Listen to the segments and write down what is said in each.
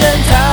珍藏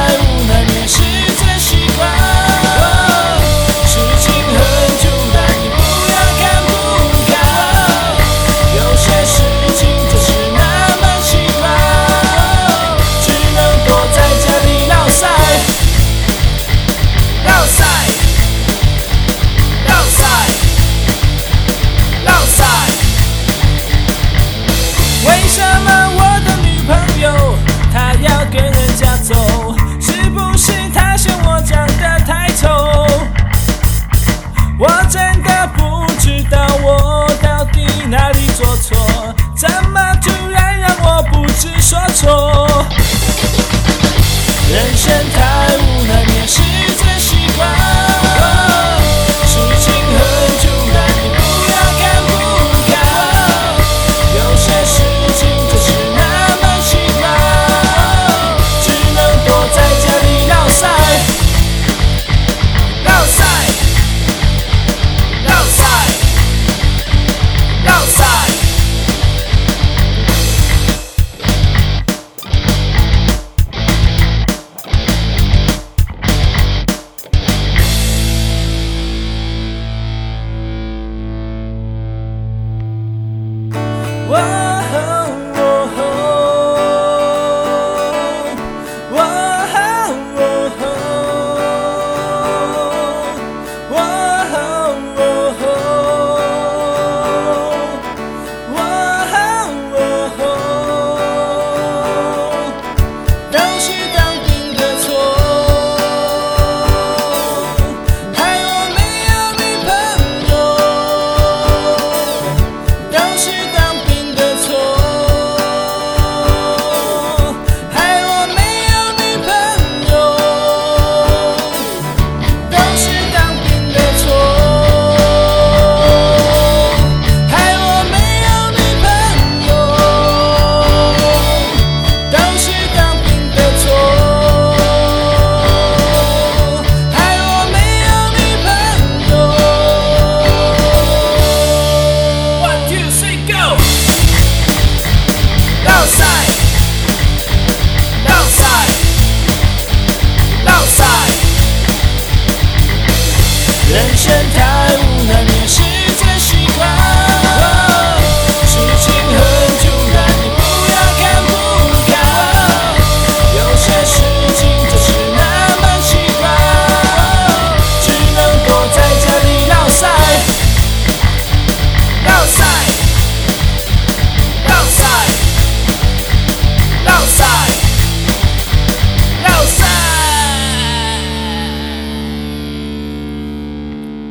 人生太。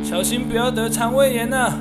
小心不要得肠胃炎呐